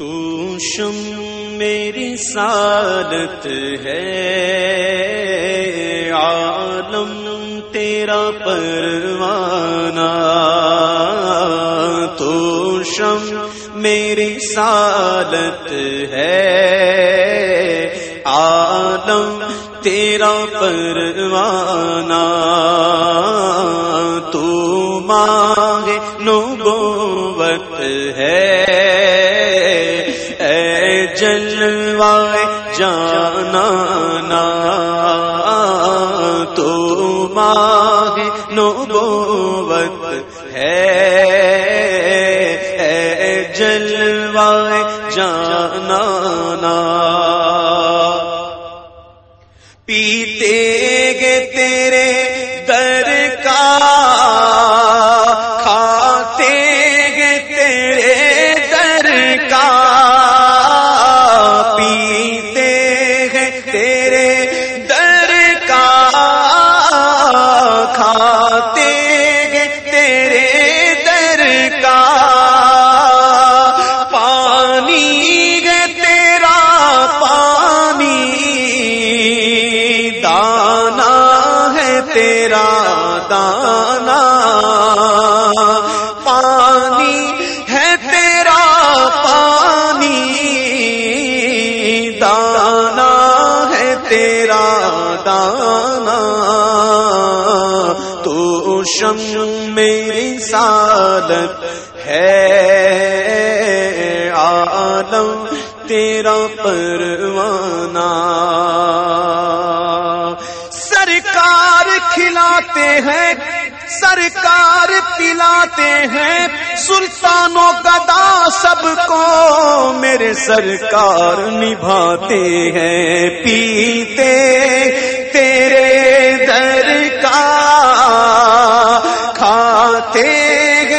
تو شم میری سالت ہے۔ عالم تیرا پروانہ۔ تو شم میری سالت ہے۔ عالم تیرا پروانہ۔ تو مانگے نبوت ہے۔ جلوائے جانا تو ماہ نبوت ہے۔ جلوائے جانا شم میری سالت ہے۔ عالم تیرا پروانہ۔ سرکار کھلاتے ہیں، سرکار پلاتے ہیں۔ سلطانوں گدا سب کو میرے سرکار نبھاتے ہیں۔ پیتے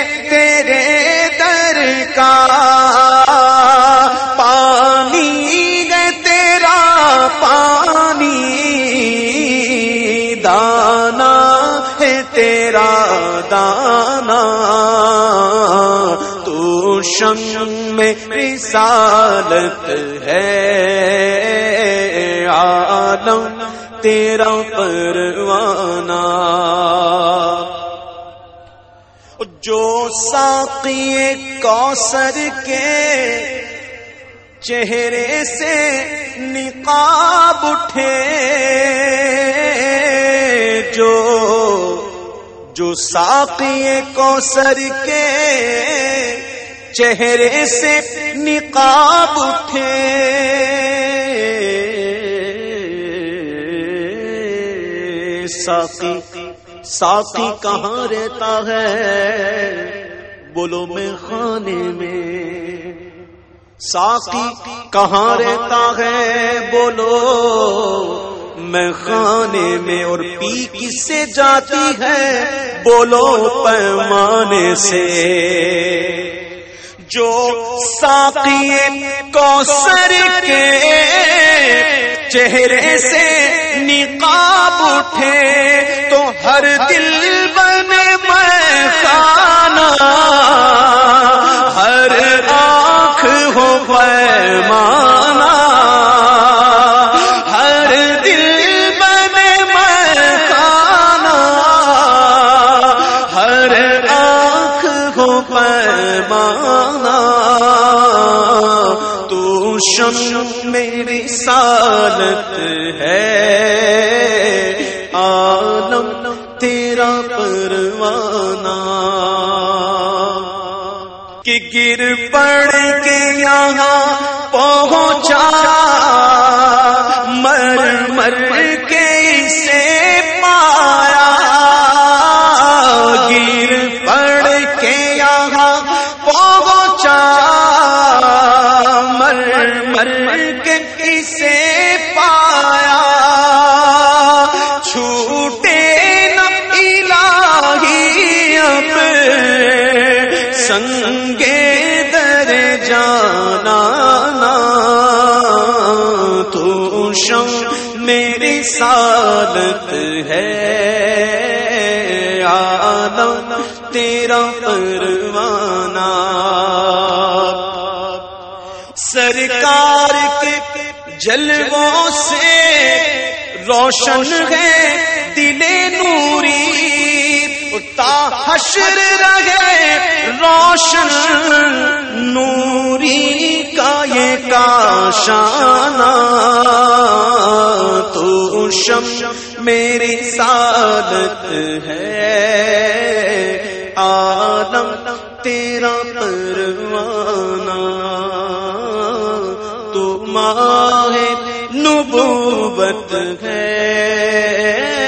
تیرے در کا پانی تیرا پانی، دانا ہے تیرا دانا۔ تو شم میں رسالت ہے، عالم تیرا پروانہ۔ جو ساقی کوثر کے چہرے سے نقاب اٹھے، جو جو ساقی کوثر کے چہرے سے نقاب اٹھے۔ ساقی ساقی کہاں رہتا ہے؟ بولو میں خانے میں۔ ساقی کہاں رہتا ہے؟ بولو۔ میں خانے میں اور پی کس سے جاتی ہے؟ بولو پیمانے سے۔ جو ساقی کو سر کے چہرے سے نقاب اٹھے تو ہر دل بنے رسالت سالت ہے۔ عالم تیرا پروانہ۔ کہ گر پڑ کے یہاں پہنچا مر مر میری سالت ہے۔ عالم تیرا پروانہ۔ سرکار کے جلووں سے روشن ہے دل نوری۔ حشر رہے روشن نوری کا یہ کاشانہ تو شم میری سالت ہے۔ عالم تیرا پروانہ تو ماہ نبوت ہے۔